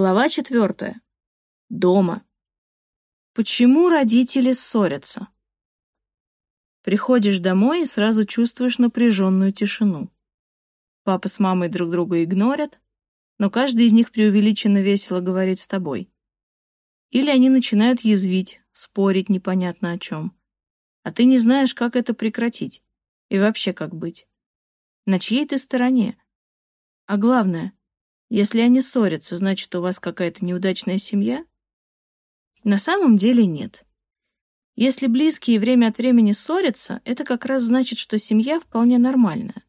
Глава четвертая. Дома. Почему родители ссорятся? Приходишь домой и сразу чувствуешь напряженную тишину. Папа с мамой друг друга игнорят, но каждый из них преувеличенно весело говорит с тобой. Или они начинают язвить, спорить непонятно о чем. А ты не знаешь, как это прекратить и вообще как быть. На чьей ты стороне? А главное, если они ссорятся, значит, у вас какая-то неудачная семья? На самом деле нет. Если близкие время от времени ссорятся, это как раз значит, что семья вполне нормальная.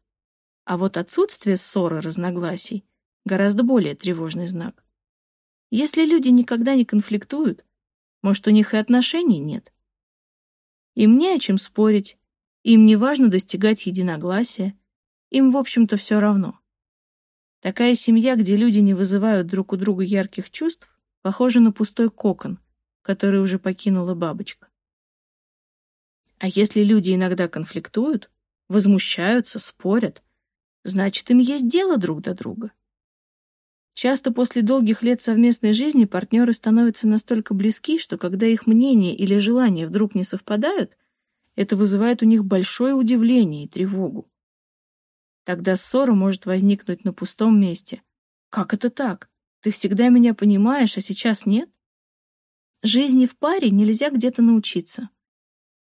А вот отсутствие ссоры, разногласий — гораздо более тревожный знак. Если люди никогда не конфликтуют, может, у них и отношений нет. Им не о чем спорить, им не важно достигать единогласия, им, в общем-то, все равно. Такая семья, где люди не вызывают друг у друга ярких чувств, похожа на пустой кокон, который уже покинула бабочка. А если люди иногда конфликтуют, возмущаются, спорят, значит, им есть дело друг до друга. Часто после долгих лет совместной жизни партнеры становятся настолько близки, что когда их мнения или желания вдруг не совпадают, это вызывает у них большое удивление и тревогу. Тогда ссора может возникнуть на пустом месте. Как это так? Ты всегда меня понимаешь, а сейчас нет? Жизни в паре нельзя где-то научиться.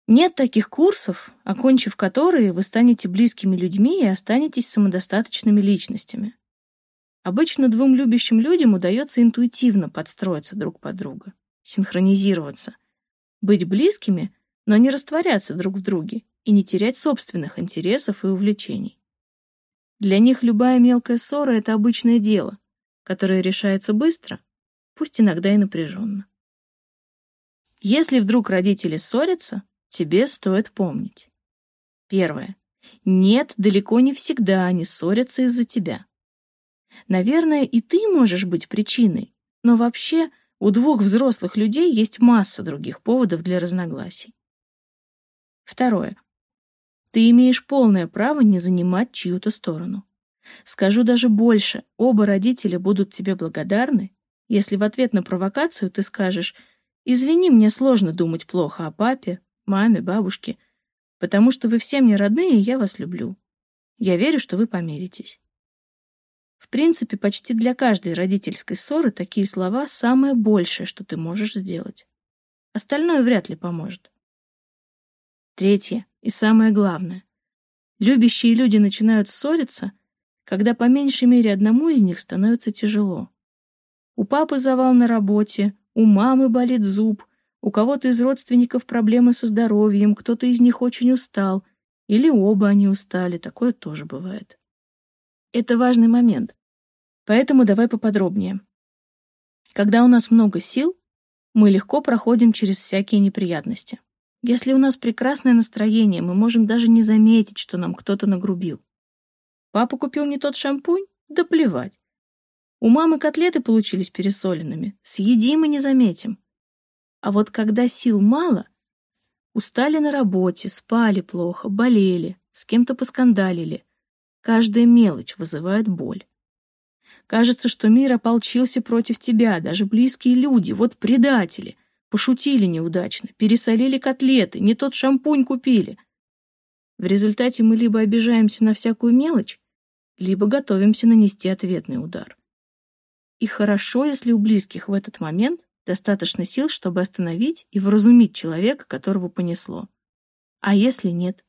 Нет таких курсов, окончив которые, вы станете близкими людьми и останетесь самодостаточными личностями. Обычно двум любящим людям удается интуитивно подстроиться друг под друга, синхронизироваться, быть близкими, но не растворяться друг в друге и не терять собственных интересов и увлечений. Для них любая мелкая ссора — это обычное дело, которое решается быстро, пусть иногда и напряженно. Если вдруг родители ссорятся, тебе стоит помнить. Первое. Нет, далеко не всегда они ссорятся из-за тебя. Наверное, и ты можешь быть причиной, но вообще у двух взрослых людей есть масса других поводов для разногласий. Второе. Ты имеешь полное право не занимать чью-то сторону. Скажу даже больше, оба родителя будут тебе благодарны, если в ответ на провокацию ты скажешь «Извини, мне сложно думать плохо о папе, маме, бабушке, потому что вы все мне родные, и я вас люблю. Я верю, что вы помиритесь». В принципе, почти для каждой родительской ссоры такие слова самое большее, что ты можешь сделать. Остальное вряд ли поможет. Третье и самое главное. Любящие люди начинают ссориться, когда по меньшей мере одному из них становится тяжело. У папы завал на работе, у мамы болит зуб, у кого-то из родственников проблемы со здоровьем, кто-то из них очень устал, или оба они устали, такое тоже бывает. Это важный момент, поэтому давай поподробнее. Когда у нас много сил, мы легко проходим через всякие неприятности. Если у нас прекрасное настроение, мы можем даже не заметить, что нам кто-то нагрубил. Папа купил не тот шампунь? Да плевать. У мамы котлеты получились пересоленными. Съедим и не заметим. А вот когда сил мало, устали на работе, спали плохо, болели, с кем-то поскандалили, каждая мелочь вызывает боль. Кажется, что мир ополчился против тебя, даже близкие люди, вот предатели — Пошутили неудачно, пересолили котлеты, не тот шампунь купили. В результате мы либо обижаемся на всякую мелочь, либо готовимся нанести ответный удар. И хорошо, если у близких в этот момент достаточно сил, чтобы остановить и вразумить человека, которого понесло. А если нет?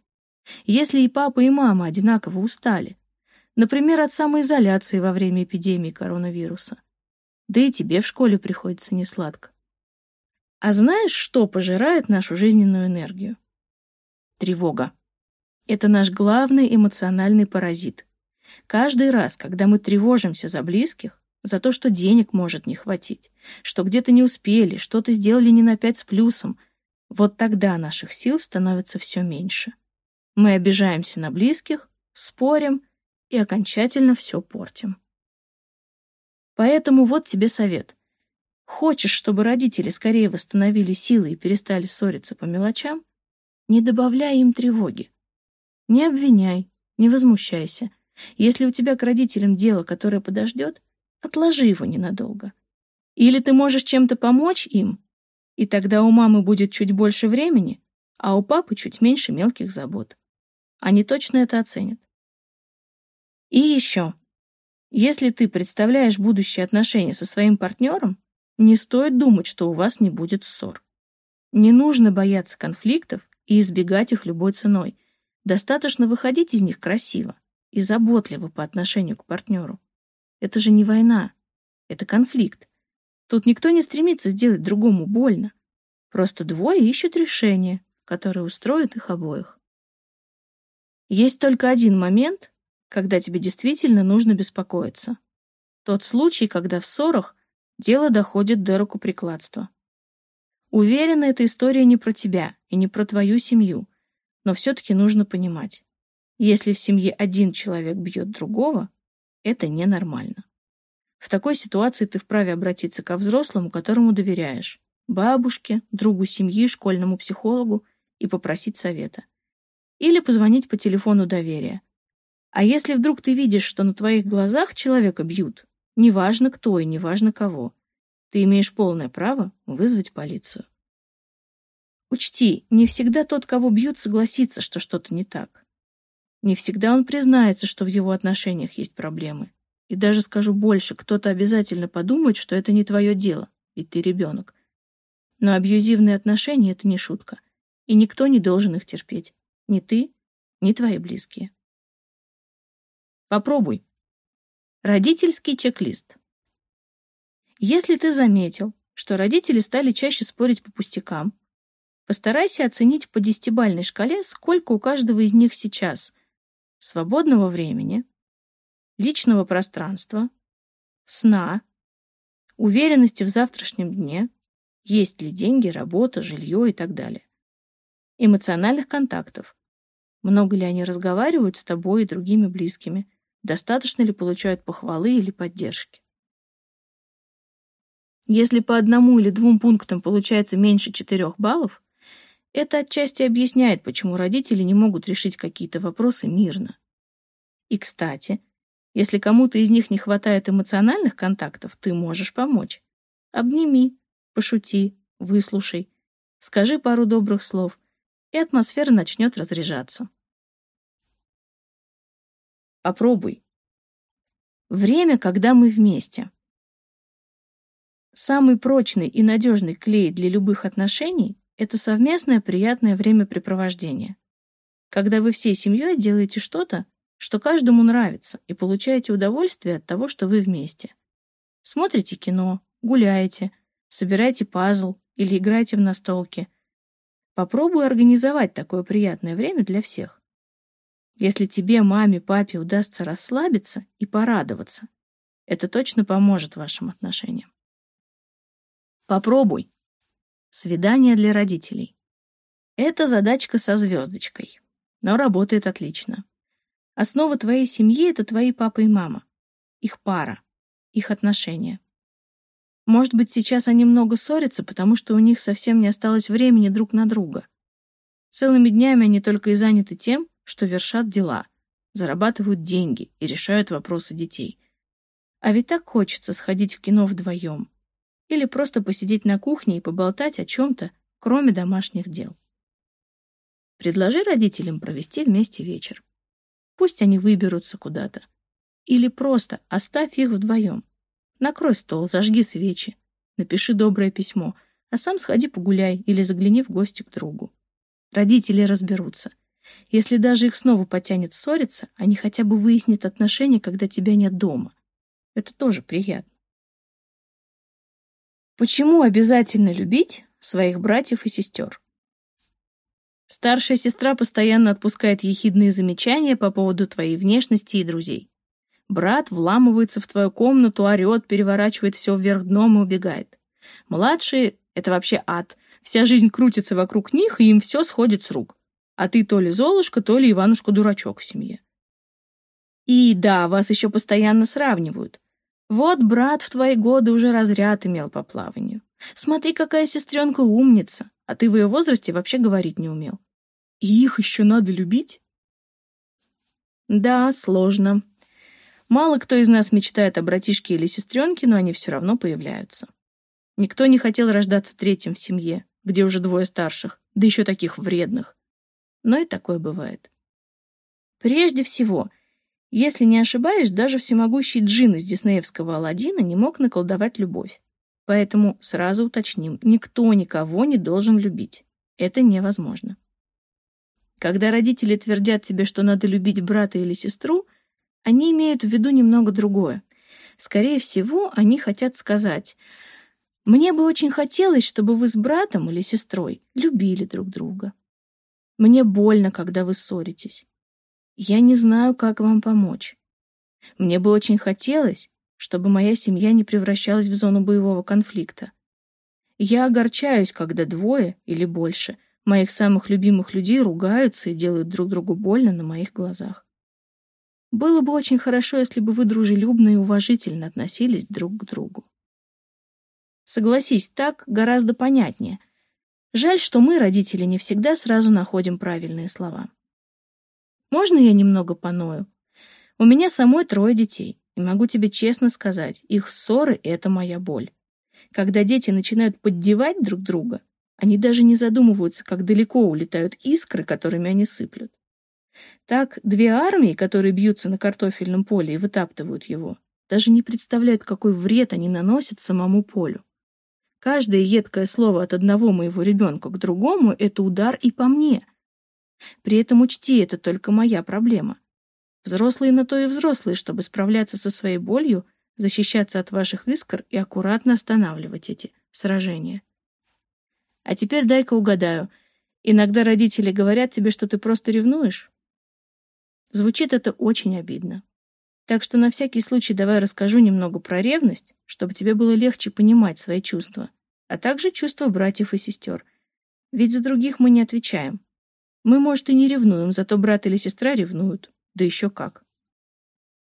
Если и папа, и мама одинаково устали, например, от самоизоляции во время эпидемии коронавируса, да и тебе в школе приходится несладко. А знаешь, что пожирает нашу жизненную энергию? Тревога. Это наш главный эмоциональный паразит. Каждый раз, когда мы тревожимся за близких, за то, что денег может не хватить, что где-то не успели, что-то сделали не на пять с плюсом, вот тогда наших сил становится все меньше. Мы обижаемся на близких, спорим и окончательно все портим. Поэтому вот тебе совет. Хочешь, чтобы родители скорее восстановили силы и перестали ссориться по мелочам? Не добавляй им тревоги. Не обвиняй, не возмущайся. Если у тебя к родителям дело, которое подождет, отложи его ненадолго. Или ты можешь чем-то помочь им, и тогда у мамы будет чуть больше времени, а у папы чуть меньше мелких забот. Они точно это оценят. И еще. Если ты представляешь будущие отношения со своим партнером, не стоит думать, что у вас не будет ссор. Не нужно бояться конфликтов и избегать их любой ценой. Достаточно выходить из них красиво и заботливо по отношению к партнеру. Это же не война, это конфликт. Тут никто не стремится сделать другому больно. Просто двое ищут решение, которое устроит их обоих. Есть только один момент, когда тебе действительно нужно беспокоиться. Тот случай, когда в ссорах дело доходит до рукоприкладства. Уверена, эта история не про тебя и не про твою семью, но все-таки нужно понимать, если в семье один человек бьет другого, это ненормально. В такой ситуации ты вправе обратиться ко взрослому, которому доверяешь, бабушке, другу семьи, школьному психологу и попросить совета. Или позвонить по телефону доверия. А если вдруг ты видишь, что на твоих глазах человека бьют, неважно кто и неважно кого, ты имеешь полное право вызвать полицию. Учти, не всегда тот, кого бьют, согласится, что что-то не так. Не всегда он признается, что в его отношениях есть проблемы. И даже скажу больше, кто-то обязательно подумает, что это не твое дело, ведь ты ребенок. Но абьюзивные отношения — это не шутка. И никто не должен их терпеть. Ни ты, ни твои близкие. Попробуй. Родительский чек-лист. Если ты заметил, что родители стали чаще спорить по пустякам, постарайся оценить по десятибальной шкале, сколько у каждого из них сейчас свободного времени, личного пространства, сна, уверенности в завтрашнем дне, есть ли деньги, работа, жилье и так далее. Эмоциональных контактов. Много ли они разговаривают с тобой и другими близкими? Достаточно ли получают похвалы или поддержки? Если по одному или двум пунктам получается меньше четырех баллов, это отчасти объясняет, почему родители не могут решить какие-то вопросы мирно. И, кстати, если кому-то из них не хватает эмоциональных контактов, ты можешь помочь. Обними, пошути, выслушай, скажи пару добрых слов, и атмосфера начнет разряжаться. Попробуй. Время, когда мы вместе. Самый прочный и надежный клей для любых отношений – это совместное приятное времяпрепровождение. Когда вы всей семьей делаете что-то, что каждому нравится, и получаете удовольствие от того, что вы вместе. Смотрите кино, гуляете, собираете пазл или играете в настолки. Попробуй организовать такое приятное время для всех. Если тебе, маме, папе удастся расслабиться и порадоваться, это точно поможет вашим отношениям. Попробуй. Свидание для родителей. Это задачка со звездочкой, но работает отлично. Основа твоей семьи — это твои папа и мама. Их пара, их отношения. Может быть, сейчас они много ссорятся, потому что у них совсем не осталось времени друг на друга. Целыми днями они только и заняты тем, что вершат дела, зарабатывают деньги и решают вопросы детей. А ведь так хочется сходить в кино вдвоем, или просто посидеть на кухне и поболтать о чем-то, кроме домашних дел. Предложи родителям провести вместе вечер. Пусть они выберутся куда-то. Или просто оставь их вдвоем. Накрой стол, зажги свечи, напиши доброе письмо, а сам сходи погуляй или загляни в гости к другу. Родители разберутся. Если даже их снова потянет ссориться, они хотя бы выяснят отношения, когда тебя нет дома. Это тоже приятно. Почему обязательно любить своих братьев и сестер? Старшая сестра постоянно отпускает ехидные замечания по поводу твоей внешности и друзей. Брат вламывается в твою комнату, орет, переворачивает все вверх дном и убегает. Младшие — это вообще ад. Вся жизнь крутится вокруг них, и им все сходит с рук. А ты то ли Золушка, то ли Иванушка-дурачок в семье. И да, вас еще постоянно сравнивают. Вот брат в твои годы уже разряд имел по плаванию. Смотри, какая сестренка умница, а ты в ее возрасте вообще говорить не умел. И их еще надо любить? Да, сложно. Мало кто из нас мечтает о братишке или сестренке, но они все равно появляются. Никто не хотел рождаться третьим в семье, где уже двое старших, да еще таких вредных. Но и такое бывает. Прежде всего, если не ошибаюсь, даже всемогущий джин из диснеевского Аладдина не мог наколдовать любовь. Поэтому сразу уточним, никто никого не должен любить. Это невозможно. Когда родители твердят тебе, что надо любить брата или сестру, они имеют в виду немного другое. Скорее всего, они хотят сказать, «Мне бы очень хотелось, чтобы вы с братом или сестрой любили друг друга. Мне больно, когда вы ссоритесь. Я не знаю, как вам помочь. Мне бы очень хотелось, чтобы моя семья не превращалась в зону боевого конфликта. Я огорчаюсь, когда двое или больше моих самых любимых людей ругаются и делают друг другу больно на моих глазах. Было бы очень хорошо, если бы вы дружелюбно и уважительно относились друг к другу. Согласись, так гораздо понятнее. Жаль, что мы, родители, не всегда сразу находим правильные слова. Можно я немного поною? У меня самой трое детей, и могу тебе честно сказать, их ссоры — это моя боль. Когда дети начинают поддевать друг друга, они даже не задумываются, как далеко улетают искры, которыми они сыплют. Так, две армии, которые бьются на картофельном поле и вытаптывают его, даже не представляют, какой вред они наносят самому полю. Каждое едкое слово от одного моего ребенка к другому — это удар и по мне — при этом учти, это только моя проблема. Взрослые на то и взрослые, чтобы справляться со своей болью, защищаться от ваших искр и аккуратно останавливать эти сражения. А теперь дай-ка угадаю. Иногда родители говорят тебе, что ты просто ревнуешь? Звучит это очень обидно. Так что на всякий случай давай расскажу немного про ревность, чтобы тебе было легче понимать свои чувства, а также чувства братьев и сестер. Ведь за других мы не отвечаем. Мы, может, и не ревнуем, зато брат или сестра ревнуют. Да еще как.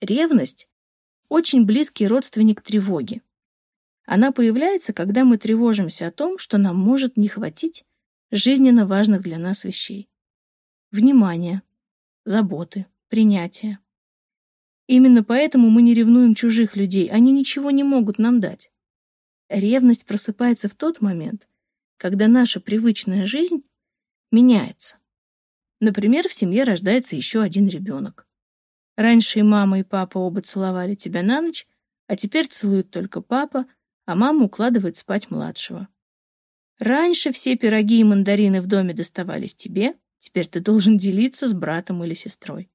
Ревность — очень близкий родственник тревоги. Она появляется, когда мы тревожимся о том, что нам может не хватить жизненно важных для нас вещей. Внимания, заботы, принятия. Именно поэтому мы не ревнуем чужих людей, они ничего не могут нам дать. Ревность просыпается в тот момент, когда наша привычная жизнь меняется. Например, в семье рождается еще один ребенок. Раньше и мама, и папа оба целовали тебя на ночь, а теперь целует только папа, а мама укладывает спать младшего. Раньше все пироги и мандарины в доме доставались тебе, теперь ты должен делиться с братом или сестрой.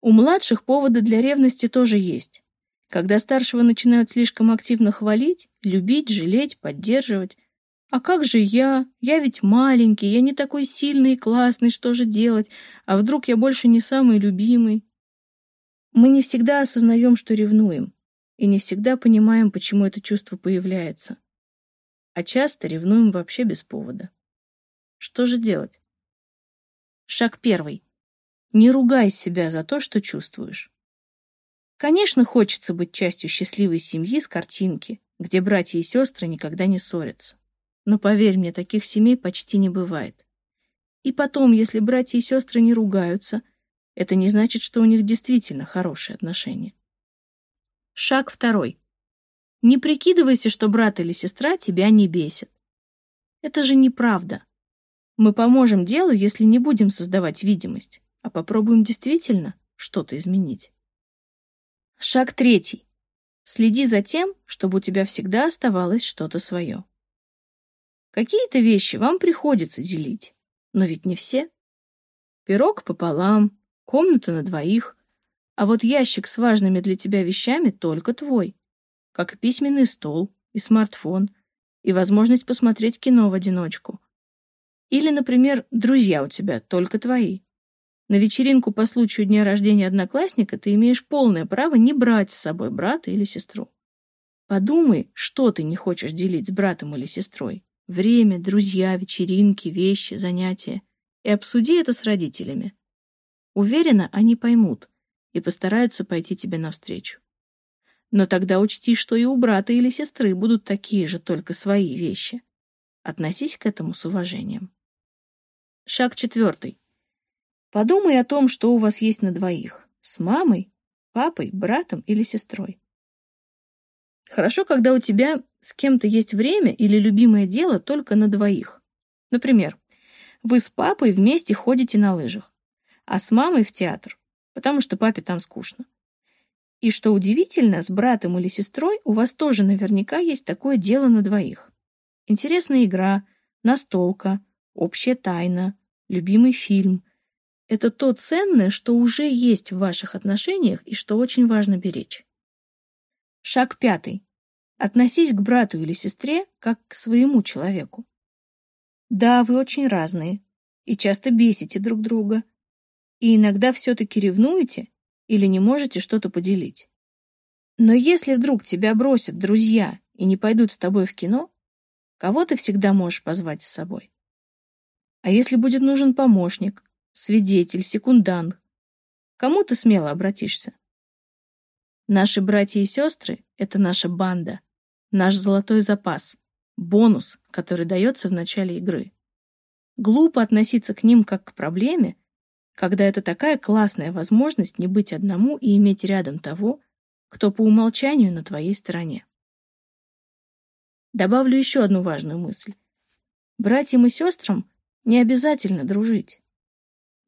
У младших поводы для ревности тоже есть. Когда старшего начинают слишком активно хвалить, любить, жалеть, поддерживать, а как же я? Я ведь маленький, я не такой сильный и классный, что же делать? А вдруг я больше не самый любимый? Мы не всегда осознаем, что ревнуем, и не всегда понимаем, почему это чувство появляется. А часто ревнуем вообще без повода. Что же делать? Шаг первый. Не ругай себя за то, что чувствуешь. Конечно, хочется быть частью счастливой семьи с картинки, где братья и сестры никогда не ссорятся. Но поверь мне, таких семей почти не бывает. И потом, если братья и сестры не ругаются, это не значит, что у них действительно хорошие отношения. Шаг второй. Не прикидывайся, что брат или сестра тебя не бесит. Это же неправда. Мы поможем делу, если не будем создавать видимость, а попробуем действительно что-то изменить. Шаг третий. Следи за тем, чтобы у тебя всегда оставалось что-то свое. Какие-то вещи вам приходится делить, но ведь не все. Пирог пополам, комната на двоих, а вот ящик с важными для тебя вещами только твой, как и письменный стол, и смартфон, и возможность посмотреть кино в одиночку. Или, например, друзья у тебя только твои. На вечеринку по случаю дня рождения одноклассника ты имеешь полное право не брать с собой брата или сестру. Подумай, что ты не хочешь делить с братом или сестрой. Время, друзья, вечеринки, вещи, занятия. И обсуди это с родителями. Уверена, они поймут и постараются пойти тебе навстречу. Но тогда учти, что и у брата или сестры будут такие же только свои вещи. Относись к этому с уважением. Шаг четвертый. Подумай о том, что у вас есть на двоих. С мамой, папой, братом или сестрой. Хорошо, когда у тебя с кем-то есть время или любимое дело только на двоих. Например, вы с папой вместе ходите на лыжах, а с мамой в театр, потому что папе там скучно. И что удивительно, с братом или сестрой у вас тоже наверняка есть такое дело на двоих. Интересная игра, настолка, общая тайна, любимый фильм. Это то ценное, что уже есть в ваших отношениях и что очень важно беречь. Шаг пятый. Относись к брату или сестре как к своему человеку. Да, вы очень разные и часто бесите друг друга. И иногда все-таки ревнуете или не можете что-то поделить. Но если вдруг тебя бросят друзья и не пойдут с тобой в кино, кого ты всегда можешь позвать с собой? А если будет нужен помощник, свидетель, секундант, кому ты смело обратишься? Наши братья и сестры — это наша банда, наш золотой запас, бонус, который дается в начале игры. Глупо относиться к ним как к проблеме, когда это такая классная возможность не быть одному и иметь рядом того, кто по умолчанию на твоей стороне. Добавлю еще одну важную мысль. Братьям и сестрам не обязательно дружить.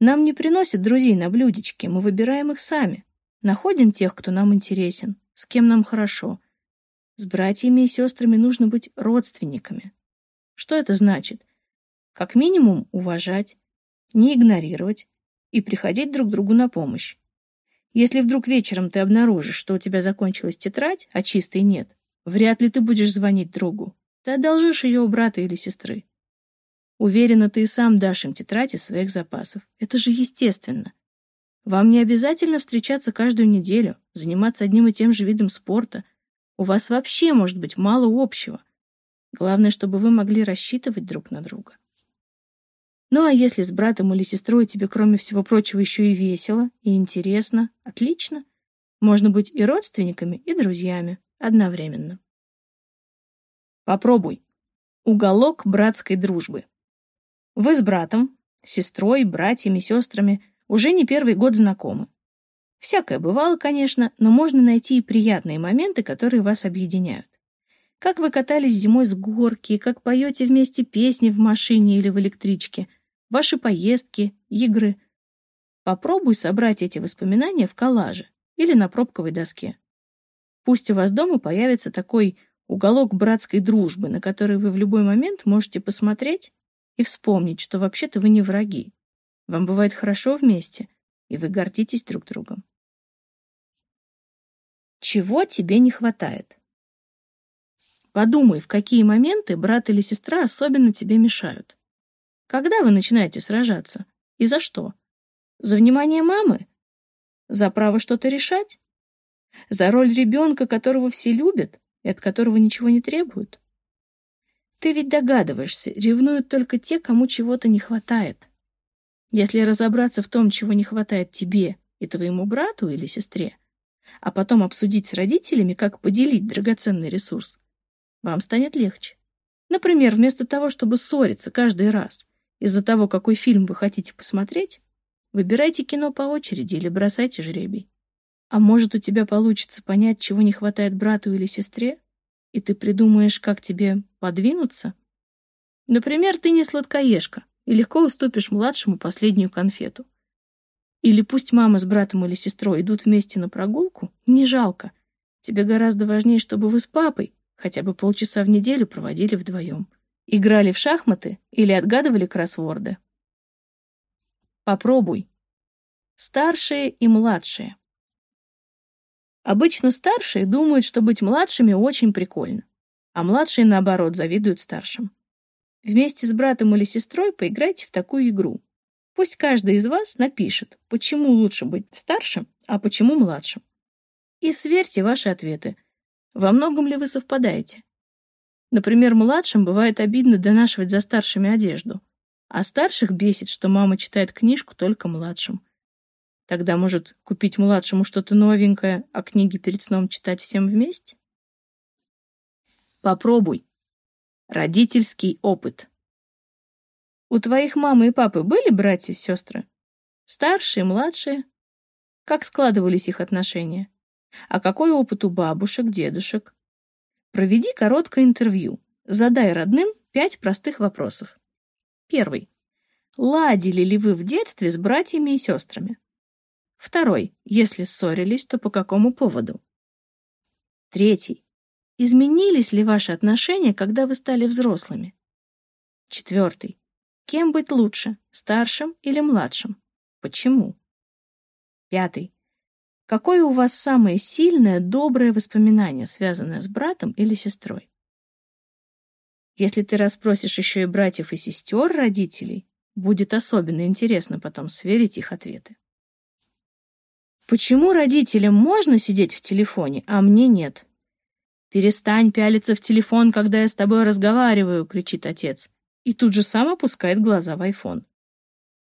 Нам не приносят друзей на блюдечке, мы выбираем их сами. Находим тех, кто нам интересен, с кем нам хорошо. С братьями и сестрами нужно быть родственниками. Что это значит? Как минимум уважать, не игнорировать, и приходить друг другу на помощь. Если вдруг вечером ты обнаружишь, что у тебя закончилась тетрадь, а чистой нет, вряд ли ты будешь звонить другу. Ты одолжишь ее у брата или сестры. Уверена, ты и сам дашь им тетрадь из своих запасов. Это же естественно. Вам не обязательно встречаться каждую неделю, заниматься одним и тем же видом спорта. У вас вообще может быть мало общего. Главное, чтобы вы могли рассчитывать друг на друга. Ну а если с братом или сестрой тебе, кроме всего прочего, еще и весело, и интересно, отлично. Можно быть и родственниками, и друзьями одновременно. Попробуй. Уголок братской дружбы. Вы с братом, сестрой, братьями, сестрами уже не первый год знакомы. Всякое бывало, конечно, но можно найти и приятные моменты, которые вас объединяют. Как вы катались зимой с горки, как поете вместе песни в машине или в электричке – ваши поездки, игры. Попробуй собрать эти воспоминания в коллаже или на пробковой доске. Пусть у вас дома появится такой уголок братской дружбы, на который вы в любой момент можете посмотреть и вспомнить, что вообще-то вы не враги. Вам бывает хорошо вместе, и вы гордитесь друг другом. Чего тебе не хватает? Подумай, в какие моменты брат или сестра особенно тебе мешают. Когда вы начинаете сражаться? И за что? За внимание мамы? За право что-то решать? За роль ребенка, которого все любят и от которого ничего не требуют? Ты ведь догадываешься, ревнуют только те, кому чего-то не хватает. Если разобраться в том, чего не хватает тебе и твоему брату или сестре, а потом обсудить с родителями, как поделить драгоценный ресурс, вам станет легче. Например, вместо того, чтобы ссориться каждый раз, из-за того, какой фильм вы хотите посмотреть, выбирайте кино по очереди или бросайте жребий. А может, у тебя получится понять, чего не хватает брату или сестре, и ты придумаешь, как тебе подвинуться? Например, ты не сладкоежка и легко уступишь младшему последнюю конфету. Или пусть мама с братом или сестрой идут вместе на прогулку, не жалко. Тебе гораздо важнее, чтобы вы с папой хотя бы полчаса в неделю проводили вдвоем. Играли в шахматы или отгадывали кроссворды? Попробуй. Старшие и младшие. Обычно старшие думают, что быть младшими очень прикольно, а младшие, наоборот, завидуют старшим. Вместе с братом или сестрой поиграйте в такую игру. Пусть каждый из вас напишет, почему лучше быть старшим, а почему младшим. И сверьте ваши ответы. Во многом ли вы совпадаете? Например, младшим бывает обидно донашивать за старшими одежду, а старших бесит, что мама читает книжку только младшим. Тогда, может, купить младшему что-то новенькое, а книги перед сном читать всем вместе? Попробуй. Родительский опыт. У твоих мамы и папы были братья и сестры? Старшие, младшие? Как складывались их отношения? А какой опыт у бабушек, дедушек? Проведи короткое интервью. Задай родным пять простых вопросов. Первый. Ладили ли вы в детстве с братьями и сестрами? Второй. Если ссорились, то по какому поводу? Третий. Изменились ли ваши отношения, когда вы стали взрослыми? Четвертый. Кем быть лучше, старшим или младшим? Почему? Пятый. Какое у вас самое сильное, доброе воспоминание, связанное с братом или сестрой? Если ты расспросишь еще и братьев и сестер родителей, будет особенно интересно потом сверить их ответы. Почему родителям можно сидеть в телефоне, а мне нет? «Перестань пялиться в телефон, когда я с тобой разговариваю», — кричит отец и тут же сам опускает глаза в айфон.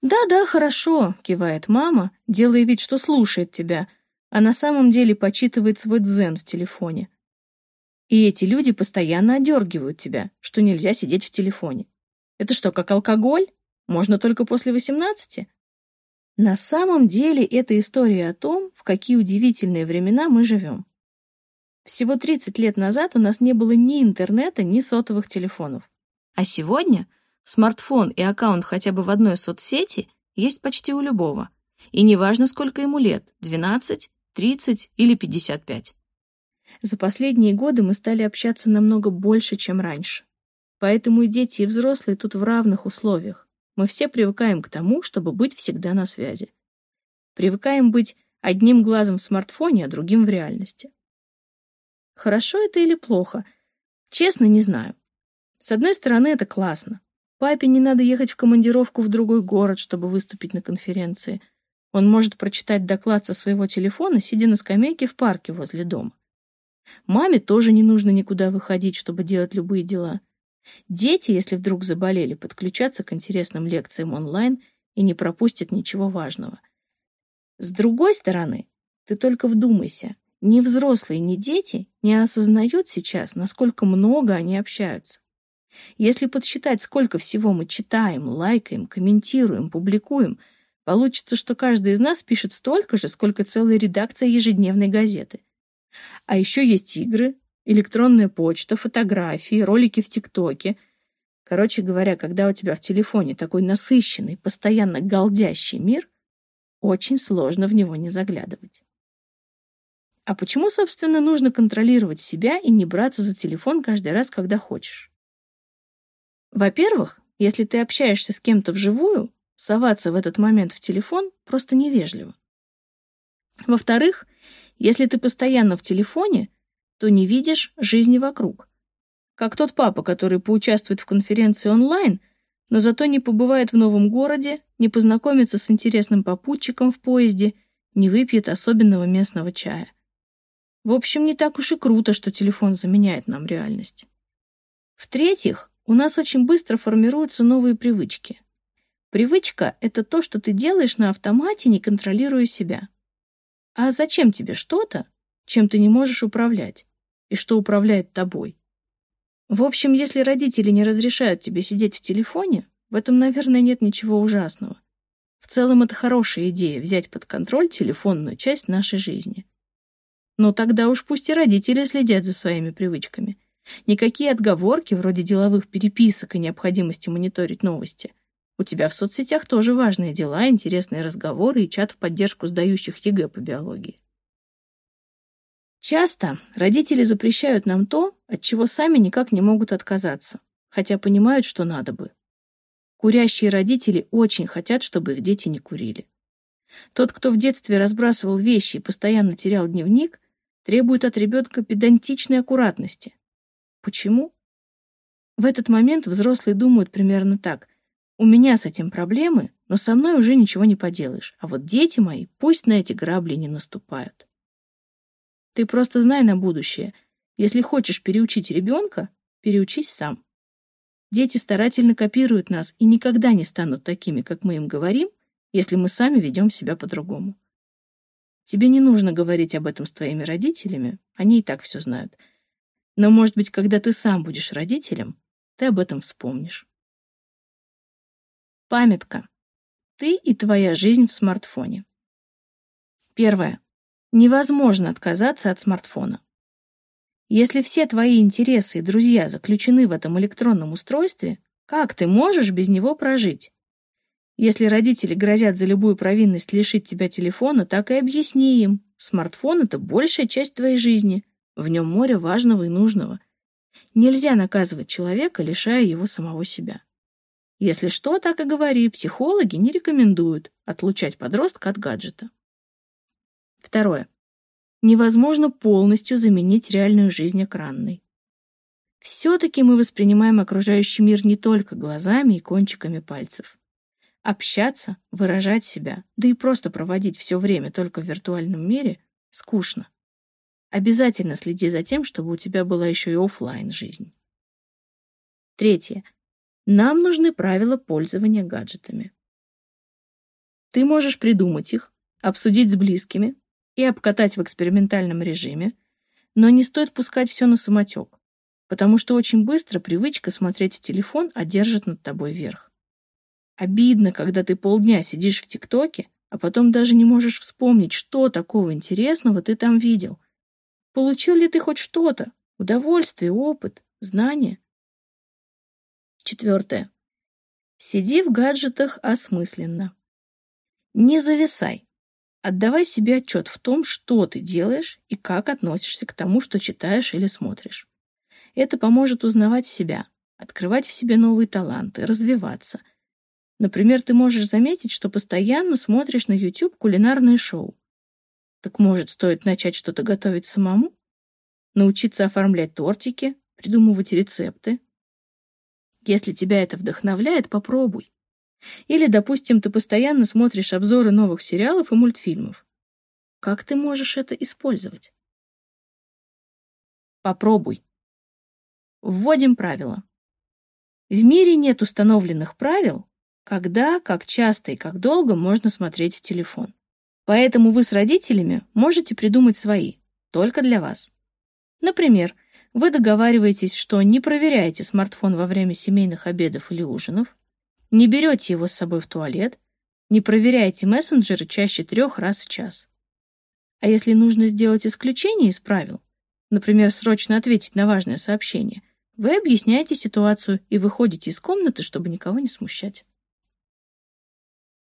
«Да-да, хорошо», — кивает мама, делая вид, что слушает тебя, а на самом деле почитывает свой дзен в телефоне. И эти люди постоянно одергивают тебя, что нельзя сидеть в телефоне. Это что, как алкоголь? Можно только после восемнадцати? На самом деле это история о том, в какие удивительные времена мы живем. Всего 30 лет назад у нас не было ни интернета, ни сотовых телефонов. А сегодня смартфон и аккаунт хотя бы в одной соцсети есть почти у любого. И неважно, сколько ему лет — 12, 30 или 55. За последние годы мы стали общаться намного больше, чем раньше. Поэтому и дети, и взрослые тут в равных условиях. Мы все привыкаем к тому, чтобы быть всегда на связи. Привыкаем быть одним глазом в смартфоне, а другим в реальности. Хорошо это или плохо? Честно, не знаю. С одной стороны, это классно. Папе не надо ехать в командировку в другой город, чтобы выступить на конференции. Он может прочитать доклад со своего телефона, сидя на скамейке в парке возле дома. Маме тоже не нужно никуда выходить, чтобы делать любые дела. Дети, если вдруг заболели, подключатся к интересным лекциям онлайн и не пропустят ничего важного. С другой стороны, ты только вдумайся, ни взрослые, ни дети не осознают сейчас, насколько много они общаются. Если подсчитать, сколько всего мы читаем, лайкаем, комментируем, публикуем, получится, что каждый из нас пишет столько же, сколько целая редакция ежедневной газеты. А еще есть игры, электронная почта, фотографии, ролики в ТикТоке. Короче говоря, когда у тебя в телефоне такой насыщенный, постоянно галдящий мир, очень сложно в него не заглядывать. А почему, собственно, нужно контролировать себя и не браться за телефон каждый раз, когда хочешь? Во-первых, если ты общаешься с кем-то вживую, соваться в этот момент в телефон просто невежливо. Во-вторых, если ты постоянно в телефоне, то не видишь жизни вокруг. Как тот папа, который поучаствует в конференции онлайн, но зато не побывает в новом городе, не познакомится с интересным попутчиком в поезде, не выпьет особенного местного чая. В общем, не так уж и круто, что телефон заменяет нам реальность. В-третьих, у нас очень быстро формируются новые привычки. Привычка — это то, что ты делаешь на автомате, не контролируя себя. А зачем тебе что-то, чем ты не можешь управлять, и что управляет тобой? В общем, если родители не разрешают тебе сидеть в телефоне, в этом, наверное, нет ничего ужасного. В целом, это хорошая идея — взять под контроль телефонную часть нашей жизни. Но тогда уж пусть и родители следят за своими привычками — Никакие отговорки, вроде деловых переписок и необходимости мониторить новости. У тебя в соцсетях тоже важные дела, интересные разговоры и чат в поддержку сдающих ЕГЭ по биологии. Часто родители запрещают нам то, от чего сами никак не могут отказаться, хотя понимают, что надо бы. Курящие родители очень хотят, чтобы их дети не курили. Тот, кто в детстве разбрасывал вещи и постоянно терял дневник, требует от ребенка педантичной аккуратности, Почему? В этот момент взрослые думают примерно так. У меня с этим проблемы, но со мной уже ничего не поделаешь. А вот дети мои пусть на эти грабли не наступают. Ты просто знай на будущее. Если хочешь переучить ребенка, переучись сам. Дети старательно копируют нас и никогда не станут такими, как мы им говорим, если мы сами ведем себя по-другому. Тебе не нужно говорить об этом с твоими родителями, они и так все знают. Но, может быть, когда ты сам будешь родителем, ты об этом вспомнишь. Памятка. Ты и твоя жизнь в смартфоне. Первое. Невозможно отказаться от смартфона. Если все твои интересы и друзья заключены в этом электронном устройстве, как ты можешь без него прожить? Если родители грозят за любую провинность лишить тебя телефона, так и объясни им. Смартфон — это большая часть твоей жизни. В нем море важного и нужного. Нельзя наказывать человека, лишая его самого себя. Если что, так и говори, психологи не рекомендуют отлучать подростка от гаджета. Второе. Невозможно полностью заменить реальную жизнь экранной. Все-таки мы воспринимаем окружающий мир не только глазами и кончиками пальцев. Общаться, выражать себя, да и просто проводить все время только в виртуальном мире скучно. Обязательно следи за тем, чтобы у тебя была еще и офлайн жизнь. Третье. Нам нужны правила пользования гаджетами. Ты можешь придумать их, обсудить с близкими и обкатать в экспериментальном режиме, но не стоит пускать все на самотек, потому что очень быстро привычка смотреть в телефон одержит над тобой верх. Обидно, когда ты полдня сидишь в ТикТоке, а потом даже не можешь вспомнить, что такого интересного ты там видел. Получил ли ты хоть что-то? Удовольствие, опыт, знания? Четвертое. Сиди в гаджетах осмысленно. Не зависай. Отдавай себе отчет в том, что ты делаешь и как относишься к тому, что читаешь или смотришь. Это поможет узнавать себя, открывать в себе новые таланты, развиваться. Например, ты можешь заметить, что постоянно смотришь на YouTube кулинарные шоу. Так может, стоит начать что-то готовить самому? Научиться оформлять тортики, придумывать рецепты, если тебя это вдохновляет, попробуй. Или, допустим, ты постоянно смотришь обзоры новых сериалов и мультфильмов. Как ты можешь это использовать? Попробуй. Вводим правила. В мире нет установленных правил, когда, как часто и как долго можно смотреть в телефон. Поэтому вы с родителями можете придумать свои, только для вас. Например, вы договариваетесь, что не проверяете смартфон во время семейных обедов или ужинов, не берете его с собой в туалет, не проверяете мессенджеры чаще трех раз в час. А если нужно сделать исключение из правил, например, срочно ответить на важное сообщение, вы объясняете ситуацию и выходите из комнаты, чтобы никого не смущать.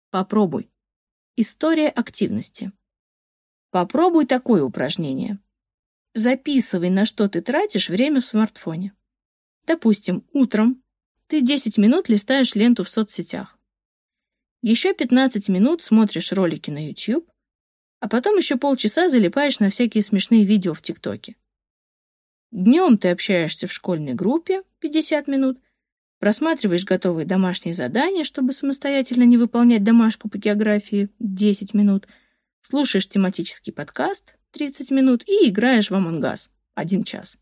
Попробуй. История активности. Попробуй такое упражнение. Записывай, на что ты тратишь время в смартфоне. Допустим, утром ты 10 минут листаешь ленту в соцсетях. Еще 15 минут смотришь ролики на YouTube, а потом еще полчаса залипаешь на всякие смешные видео в ТикТоке. Днем ты общаешься в школьной группе 50 минут, просматриваешь готовые домашние задания, чтобы самостоятельно не выполнять домашку по географии 10 минут, слушаешь тематический подкаст 30 минут и играешь в Among Us 1 час.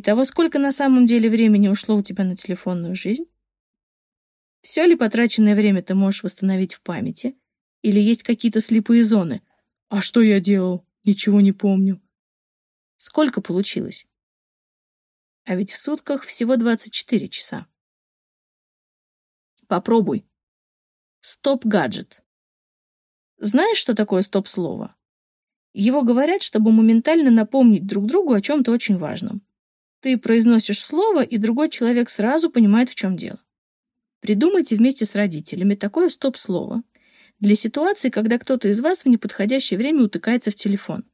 Итого, сколько на самом деле времени ушло у тебя на телефонную жизнь? Все ли потраченное время ты можешь восстановить в памяти? Или есть какие-то слепые зоны? А что я делал? Ничего не помню. Сколько получилось? А ведь в сутках всего 24 часа. Попробуй. Стоп-гаджет. Знаешь, что такое стоп-слово? Его говорят, чтобы моментально напомнить друг другу о чем-то очень важном. Ты произносишь слово, и другой человек сразу понимает, в чем дело. Придумайте вместе с родителями такое стоп-слово для ситуации, когда кто-то из вас в неподходящее время утыкается в телефон.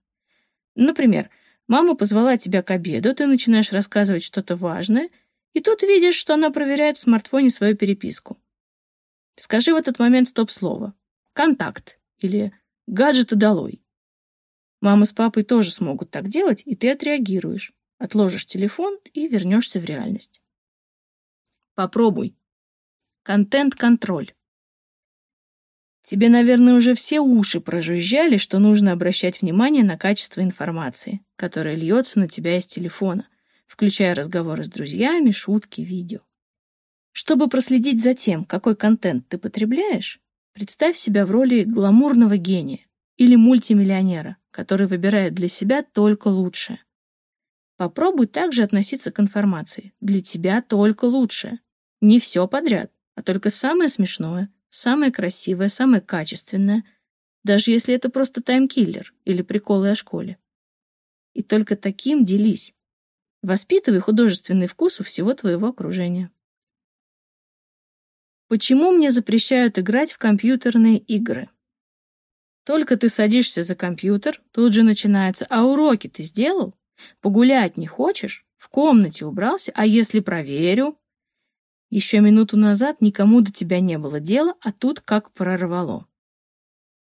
Например, мама позвала тебя к обеду, ты начинаешь рассказывать что-то важное, и тут видишь, что она проверяет в смартфоне свою переписку. Скажи в этот момент стоп-слово. «Контакт» или «гаджеты долой». Мама с папой тоже смогут так делать, и ты отреагируешь, отложишь телефон и вернешься в реальность. Попробуй. Контент-контроль. Тебе, наверное, уже все уши прожужжали, что нужно обращать внимание на качество информации, которая льется на тебя из телефона, включая разговоры с друзьями, шутки, видео. Чтобы проследить за тем, какой контент ты потребляешь, представь себя в роли гламурного гения или мультимиллионера, который выбирает для себя только лучшее. Попробуй также относиться к информации. Для тебя только лучшее. Не все подряд, а только самое смешное, самое красивое, самое качественное, даже если это просто таймкиллер или приколы о школе. и только таким делись. Воспитывай художественный вкус у всего твоего окружения. Почему мне запрещают играть в компьютерные игры? Только ты садишься за компьютер, тут же начинается, а уроки ты сделал? Погулять не хочешь? В комнате убрался? А если проверю? Еще минуту назад никому до тебя не было дела, а тут как прорвало.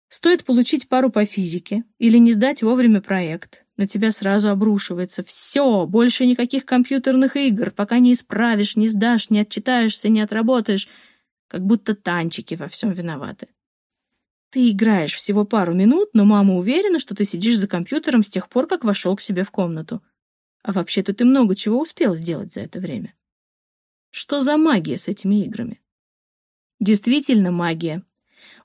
Стоит получить пару по физике или не сдать вовремя проект, на тебя сразу обрушивается все, больше никаких компьютерных игр, пока не исправишь, не сдашь, не отчитаешься, не отработаешь, как будто танчики во всем виноваты. Ты играешь всего пару минут, но мама уверена, что ты сидишь за компьютером с тех пор, как вошел к себе в комнату. А вообще-то ты много чего успел сделать за это время. Что за магия с этими играми? Действительно магия.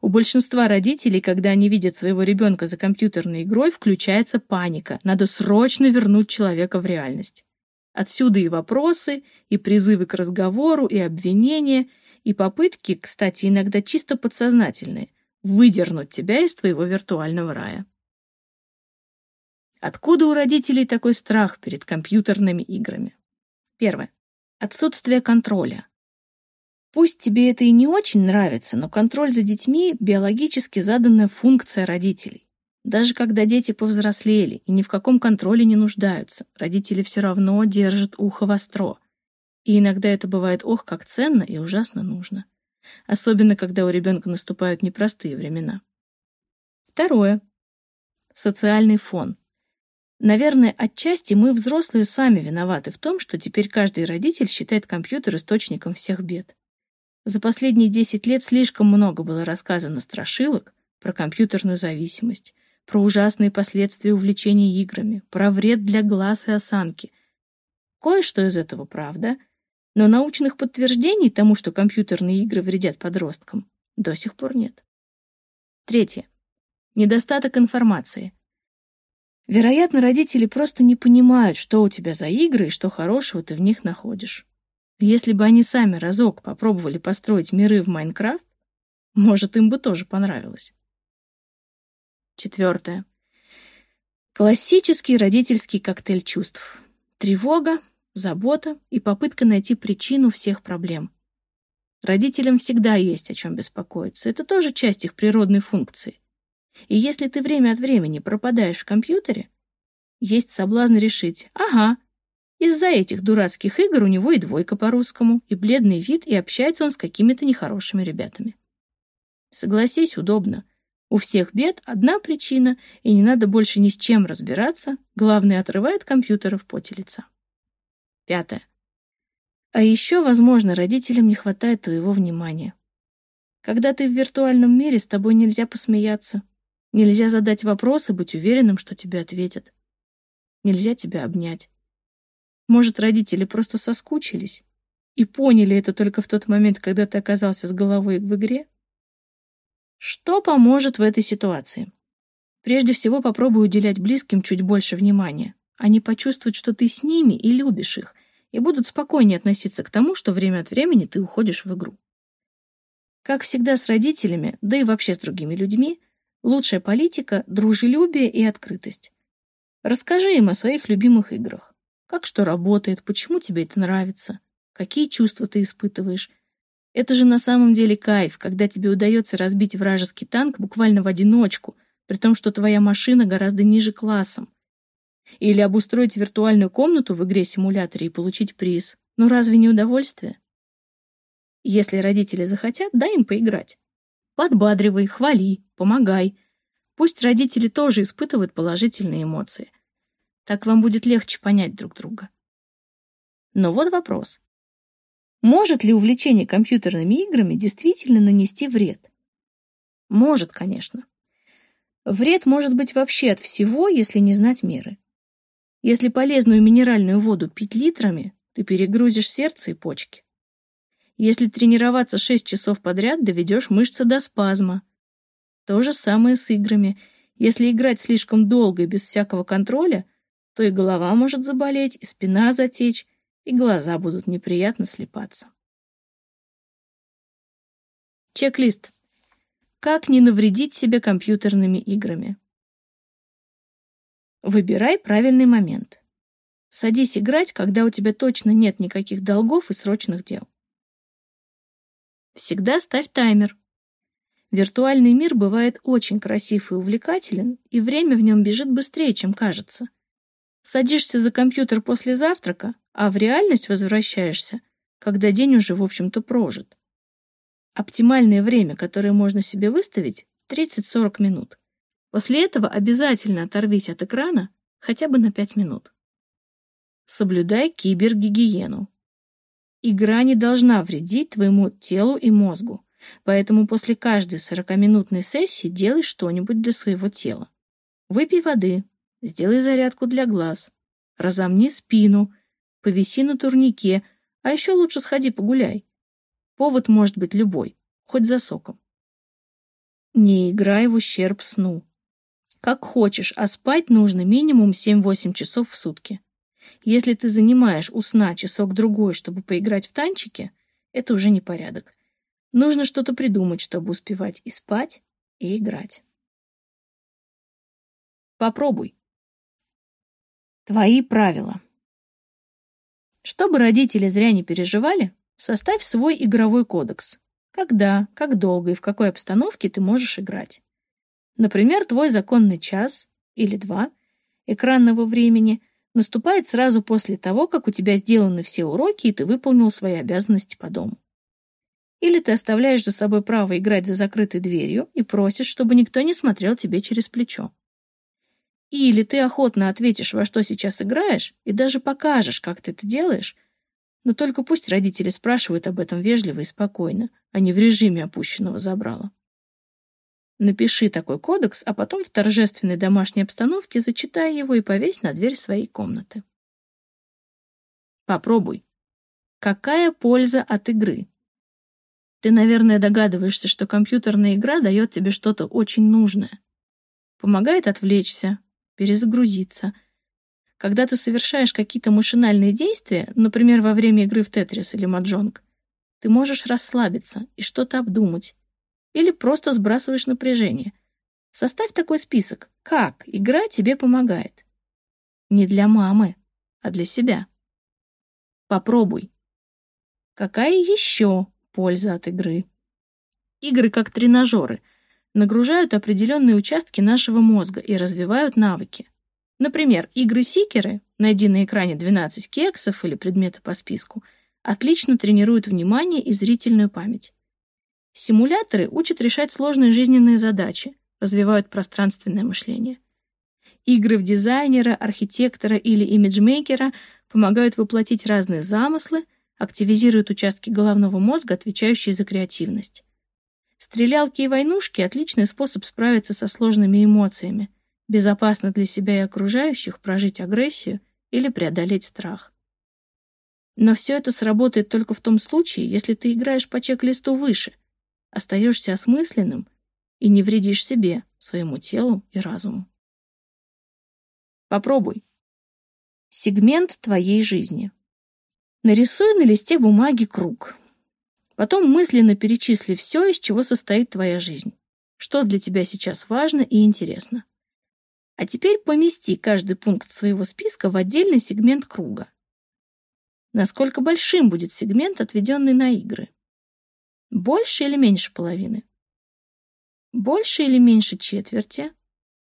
У большинства родителей, когда они видят своего ребенка за компьютерной игрой, включается паника. Надо срочно вернуть человека в реальность. Отсюда и вопросы, и призывы к разговору, и обвинения, и попытки, кстати, иногда чисто подсознательные, выдернуть тебя из твоего виртуального рая. Откуда у родителей такой страх перед компьютерными играми? Первое. Отсутствие контроля. Пусть тебе это и не очень нравится, но контроль за детьми – биологически заданная функция родителей. Даже когда дети повзрослели и ни в каком контроле не нуждаются, родители все равно держат ухо востро. И иногда это бывает ох, как ценно и ужасно нужно. Особенно, когда у ребенка наступают непростые времена. Второе. Социальный фон. Наверное, отчасти мы, взрослые, сами виноваты в том, что теперь каждый родитель считает компьютер источником всех бед. За последние 10 лет слишком много было рассказано страшилок про компьютерную зависимость, про ужасные последствия увлечения играми, про вред для глаз и осанки. Кое-что из этого правда, но научных подтверждений тому, что компьютерные игры вредят подросткам, до сих пор нет. Третье. Недостаток информации. Вероятно, родители просто не понимают, что у тебя за игры и что хорошего ты в них находишь. Если бы они сами разок попробовали построить миры в Майнкрафт, может, им бы тоже понравилось. Четвертое. Классический родительский коктейль чувств. Тревога, забота и попытка найти причину всех проблем. Родителям всегда есть о чем беспокоиться. Это тоже часть их природной функции. И если ты время от времени пропадаешь в компьютере, есть соблазн решить, ага, из-за этих дурацких игр у него и двойка по-русскому, и бледный вид, и общается он с какими-то нехорошими ребятами. Согласись, удобно. У всех бед одна причина, и не надо больше ни с чем разбираться, главное отрывает компьютера в поте лица. Пятое. А еще, возможно, родителям не хватает твоего внимания. Когда ты в виртуальном мире, с тобой нельзя посмеяться, Нельзя задать вопрос и быть уверенным, что тебе ответят. Нельзя тебя обнять. Может, родители просто соскучились и поняли это только в тот момент, когда ты оказался с головой в игре? Что поможет в этой ситуации? Прежде всего, попробуй уделять близким чуть больше внимания. Они почувствуют, что ты с ними и любишь их, и будут спокойнее относиться к тому, что время от времени ты уходишь в игру. Как всегда с родителями, да и вообще с другими людьми, Лучшая политика — дружелюбие и открытость. Расскажи им о своих любимых играх. Как что работает, почему тебе это нравится, какие чувства ты испытываешь. Это же на самом деле кайф, когда тебе удается разбить вражеский танк буквально в одиночку, при том, что твоя машина гораздо ниже классом. Или обустроить виртуальную комнату в игре-симуляторе и получить приз. Ну разве не удовольствие? Если родители захотят, дай им поиграть. Подбадривай, хвали, помогай. Пусть родители тоже испытывают положительные эмоции. Так вам будет легче понять друг друга. Но вот вопрос. Может ли увлечение компьютерными играми действительно нанести вред? Может, конечно. Вред может быть вообще от всего, если не знать меры. Если полезную минеральную воду пить литрами, ты перегрузишь сердце и почки. Если тренироваться 6 часов подряд, доведешь мышцы до спазма. То же самое с играми. Если играть слишком долго и без всякого контроля, то и голова может заболеть, и спина затечь, и глаза будут неприятно слепаться. Чек-лист. Как не навредить себе компьютерными играми? Выбирай правильный момент. Садись играть, когда у тебя точно нет никаких долгов и срочных дел. Всегда ставь таймер. Виртуальный мир бывает очень красив и увлекателен, и время в нем бежит быстрее, чем кажется. Садишься за компьютер после завтрака, а в реальность возвращаешься, когда день уже, в общем-то, прожит. Оптимальное время, которое можно себе выставить, 30-40 минут. После этого обязательно оторвись от экрана хотя бы на 5 минут. Соблюдай кибергигиену. Игра не должна вредить твоему телу и мозгу. Поэтому после каждой 40-минутной сессии делай что-нибудь для своего тела. Выпей воды, сделай зарядку для глаз, разомни спину, повиси на турнике, а еще лучше сходи погуляй. Повод может быть любой, хоть за соком. Не играй в ущерб сну. Как хочешь, а спать нужно минимум 7-8 часов в сутки. Если ты занимаешь у сна часок-другой, чтобы поиграть в танчики, это уже не порядок. Нужно что-то придумать, чтобы успевать и спать, и играть. Попробуй. Твои правила. Чтобы родители зря не переживали, составь свой игровой кодекс. Когда, как долго и в какой обстановке ты можешь играть. Например, твой законный час или два экранного времени наступает сразу после того, как у тебя сделаны все уроки и ты выполнил свои обязанности по дому. Или ты оставляешь за собой право играть за закрытой дверью и просишь, чтобы никто не смотрел тебе через плечо. Или ты охотно ответишь, во что сейчас играешь, и даже покажешь, как ты это делаешь, но только пусть родители спрашивают об этом вежливо и спокойно, а не в режиме опущенного забрала. Напиши такой кодекс, а потом в торжественной домашней обстановке зачитай его и повесь на дверь своей комнаты. Попробуй. Какая польза от игры? Ты, наверное, догадываешься, что компьютерная игра дает тебе что-то очень нужное. Помогает отвлечься, перезагрузиться. Когда ты совершаешь какие-то машинальные действия, например, во время игры в Тетрис или Маджонг, ты можешь расслабиться и что-то обдумать. Или просто сбрасываешь напряжение. Составь такой список, как игра тебе помогает. Не для мамы, а для себя. Попробуй. Какая еще польза от игры. Игры как тренажеры нагружают определенные участки нашего мозга и развивают навыки. Например, игры-сикеры, найди на экране 12 кексов или предметы по списку, отлично тренируют внимание и зрительную память. Симуляторы учат решать сложные жизненные задачи, развивают пространственное мышление. Игры в дизайнера, архитектора или имиджмейкера помогают воплотить разные замыслы, активизирует участки головного мозга, отвечающие за креативность. Стрелялки и войнушки – отличный способ справиться со сложными эмоциями, безопасно для себя и окружающих прожить агрессию или преодолеть страх. Но все это сработает только в том случае, если ты играешь по чек-листу выше, остаешься осмысленным и не вредишь себе, своему телу и разуму. Попробуй. Сегмент твоей жизни. Нарисуй на листе бумаги круг. Потом мысленно перечисли все, из чего состоит твоя жизнь. Что для тебя сейчас важно и интересно. А теперь помести каждый пункт своего списка в отдельный сегмент круга. Насколько большим будет сегмент, отведенный на игры? Больше или меньше половины? Больше или меньше четверти?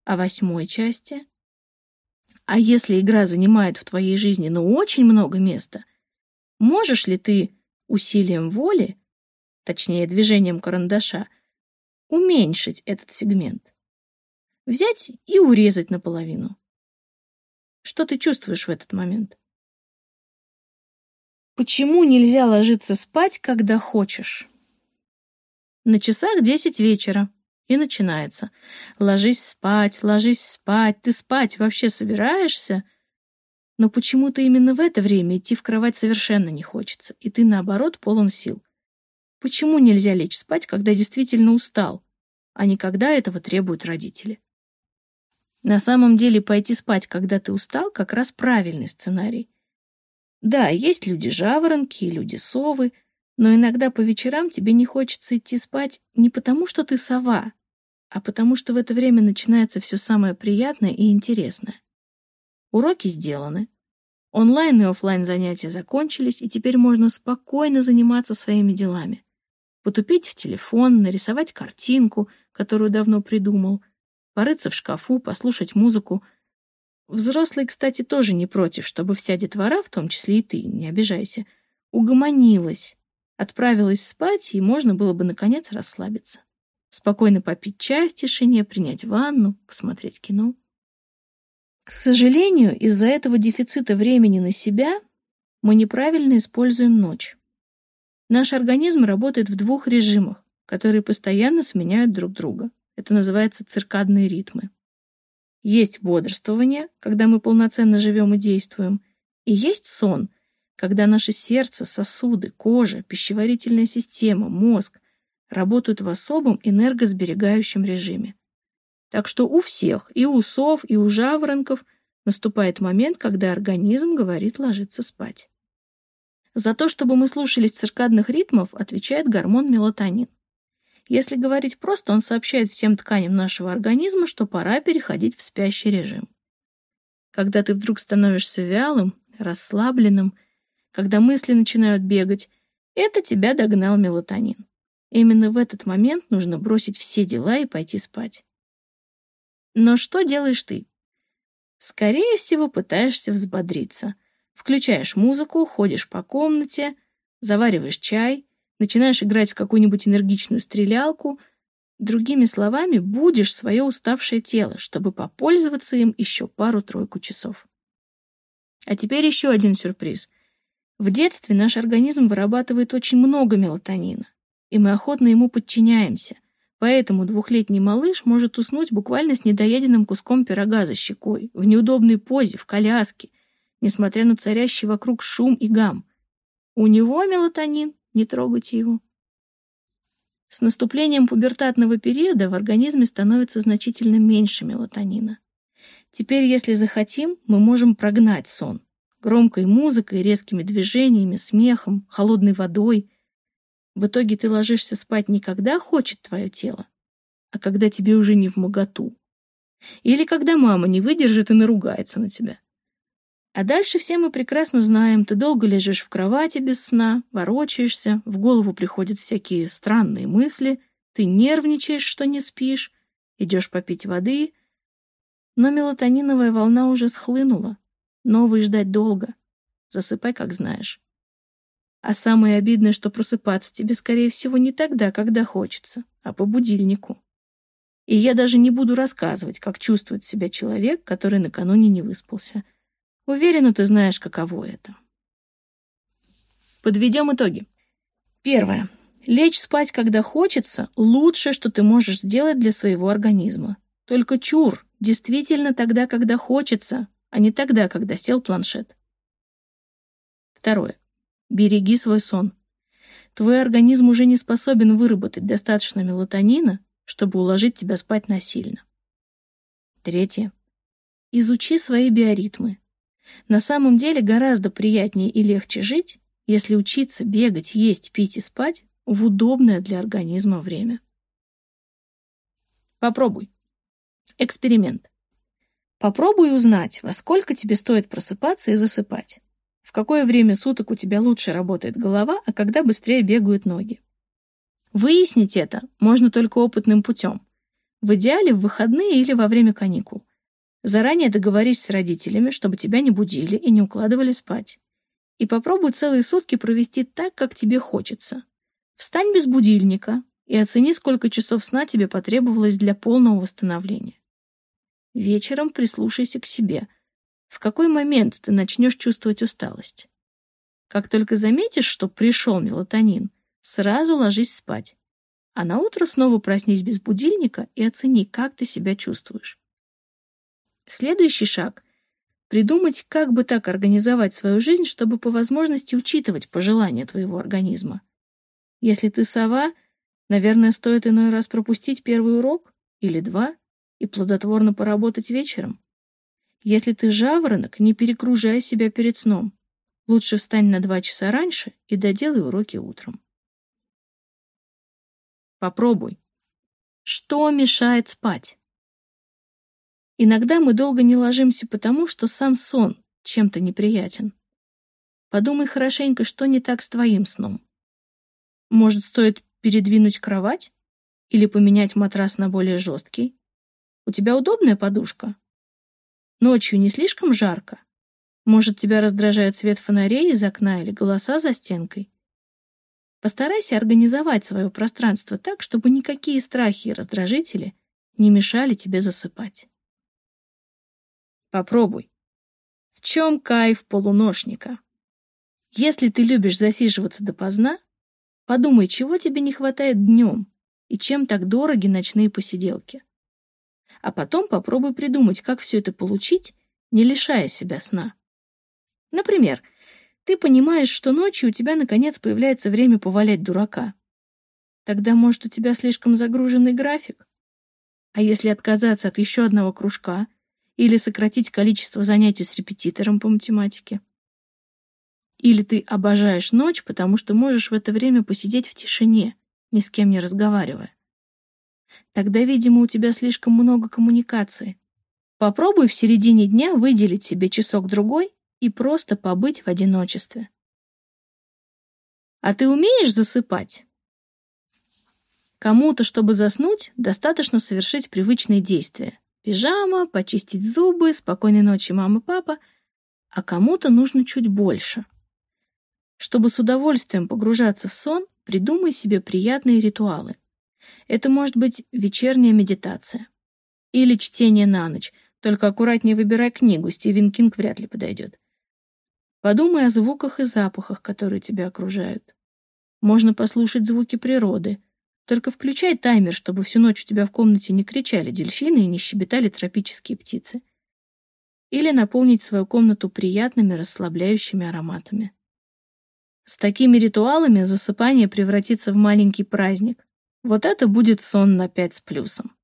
А восьмой части? А если игра занимает в твоей жизни ну очень много места, Можешь ли ты усилием воли, точнее движением карандаша, уменьшить этот сегмент? Взять и урезать наполовину. Что ты чувствуешь в этот момент? Почему нельзя ложиться спать, когда хочешь? На часах десять вечера. И начинается. Ложись спать, ложись спать. Ты спать вообще собираешься? Но почему-то именно в это время идти в кровать совершенно не хочется, и ты, наоборот, полон сил. Почему нельзя лечь спать, когда действительно устал, а не когда этого требуют родители? На самом деле пойти спать, когда ты устал, как раз правильный сценарий. Да, есть люди-жаворонки и люди-совы, но иногда по вечерам тебе не хочется идти спать не потому, что ты сова, а потому что в это время начинается все самое приятное и интересное. Уроки сделаны. Онлайн и офлайн занятия закончились, и теперь можно спокойно заниматься своими делами. Потупить в телефон, нарисовать картинку, которую давно придумал, порыться в шкафу, послушать музыку. Взрослые, кстати, тоже не против, чтобы вся детвора, в том числе и ты, не обижайся, угомонилась, отправилась спать, и можно было бы, наконец, расслабиться. Спокойно попить чай в тишине, принять ванну, посмотреть кино. К сожалению, из-за этого дефицита времени на себя мы неправильно используем ночь. Наш организм работает в двух режимах, которые постоянно сменяют друг друга. Это называется циркадные ритмы. Есть бодрствование, когда мы полноценно живем и действуем, и есть сон, когда наше сердце, сосуды, кожа, пищеварительная система, мозг работают в особом энергосберегающем режиме. Так что у всех, и у сов, и у жаворонков, наступает момент, когда организм говорит ложиться спать. За то, чтобы мы слушались циркадных ритмов, отвечает гормон мелатонин. Если говорить просто, он сообщает всем тканям нашего организма, что пора переходить в спящий режим. Когда ты вдруг становишься вялым, расслабленным, когда мысли начинают бегать, это тебя догнал мелатонин. Именно в этот момент нужно бросить все дела и пойти спать. Но что делаешь ты? Скорее всего, пытаешься взбодриться. Включаешь музыку, ходишь по комнате, завариваешь чай, начинаешь играть в какую-нибудь энергичную стрелялку. Другими словами, будешь свое уставшее тело, чтобы попользоваться им еще пару-тройку часов. А теперь еще один сюрприз. В детстве наш организм вырабатывает очень много мелатонина, и мы охотно ему подчиняемся — Поэтому двухлетний малыш может уснуть буквально с недоеденным куском пирога за щекой, в неудобной позе, в коляске, несмотря на царящий вокруг шум и гам. У него мелатонин, не трогайте его. С наступлением пубертатного периода в организме становится значительно меньше мелатонина. Теперь, если захотим, мы можем прогнать сон. Громкой музыкой, резкими движениями, смехом, холодной водой — в итоге ты ложишься спать не когда хочет твое тело, а когда тебе уже не в моготу. Или когда мама не выдержит и наругается на тебя. А дальше все мы прекрасно знаем, ты долго лежишь в кровати без сна, ворочаешься, в голову приходят всякие странные мысли, ты нервничаешь, что не спишь, идешь попить воды, но мелатониновая волна уже схлынула, новой ждать долго. Засыпай, как знаешь. А самое обидное, что просыпаться тебе, скорее всего, не тогда, когда хочется, а по будильнику. И я даже не буду рассказывать, как чувствует себя человек, который накануне не выспался. Уверена, ты знаешь, каково это. Подведем итоги. Первое. Лечь спать, когда хочется, лучшее, что ты можешь сделать для своего организма. Только чур, действительно тогда, когда хочется, а не тогда, когда сел планшет. Второе. Береги свой сон. Твой организм уже не способен выработать достаточно мелатонина, чтобы уложить тебя спать насильно. Третье. Изучи свои биоритмы. На самом деле гораздо приятнее и легче жить, если учиться бегать, есть, пить и спать в удобное для организма время. Попробуй. Эксперимент. Попробуй узнать, во сколько тебе стоит просыпаться и засыпать в какое время суток у тебя лучше работает голова, а когда быстрее бегают ноги. Выяснить это можно только опытным путем. В идеале в выходные или во время каникул. Заранее договорись с родителями, чтобы тебя не будили и не укладывали спать. И попробуй целые сутки провести так, как тебе хочется. Встань без будильника и оцени, сколько часов сна тебе потребовалось для полного восстановления. Вечером прислушайся к себе – в какой момент ты начнешь чувствовать усталость? Как только заметишь, что пришел мелатонин, сразу ложись спать. А на утро снова проснись без будильника и оцени, как ты себя чувствуешь. Следующий шаг — придумать, как бы так организовать свою жизнь, чтобы по возможности учитывать пожелания твоего организма. Если ты сова, наверное, стоит иной раз пропустить первый урок или два и плодотворно поработать вечером. Если ты жаворонок, не перегружай себя перед сном. Лучше встань на два часа раньше и доделай уроки утром. Попробуй. Что мешает спать? Иногда мы долго не ложимся потому, что сам сон чем-то неприятен. Подумай хорошенько, что не так с твоим сном. Может, стоит передвинуть кровать? Или поменять матрас на более жесткий? У тебя удобная подушка? Ночью не слишком жарко? Может, тебя раздражает свет фонарей из окна или голоса за стенкой? Постарайся организовать свое пространство так, чтобы никакие страхи и раздражители не мешали тебе засыпать. Попробуй. В чем кайф полуношника? Если ты любишь засиживаться допоздна, подумай, чего тебе не хватает днем и чем так дороги ночные посиделки. А потом попробуй придумать, как все это получить, не лишая себя сна. Например, ты понимаешь, что ночью у тебя наконец появляется время повалять дурака. Тогда, может, у тебя слишком загруженный график? А если отказаться от еще одного кружка — или сократить количество занятий с репетитором по математике. Или ты обожаешь ночь, потому что можешь в это время посидеть в тишине, ни с кем не разговаривая. Тогда, видимо, у тебя слишком много коммуникации. Попробуй в середине дня выделить себе часок-другой и просто побыть в одиночестве. А ты умеешь засыпать? Кому-то, чтобы заснуть, достаточно совершить привычные действия. Пижама, почистить зубы, спокойной ночи, мама, папа. А кому-то нужно чуть больше. Чтобы с удовольствием погружаться в сон, придумай себе приятные ритуалы. Это может быть вечерняя медитация. Или чтение на ночь, только аккуратнее выбирай книгу, Стивен Кинг вряд ли подойдет. Подумай о звуках и запахах, которые тебя окружают. Можно послушать звуки природы, только включай таймер, чтобы всю ночь у тебя в комнате не кричали дельфины и не щебетали тропические птицы. Или наполнить свою комнату приятными расслабляющими ароматами. С такими ритуалами засыпание превратится в маленький праздник. Вот это будет сон на пять с плюсом.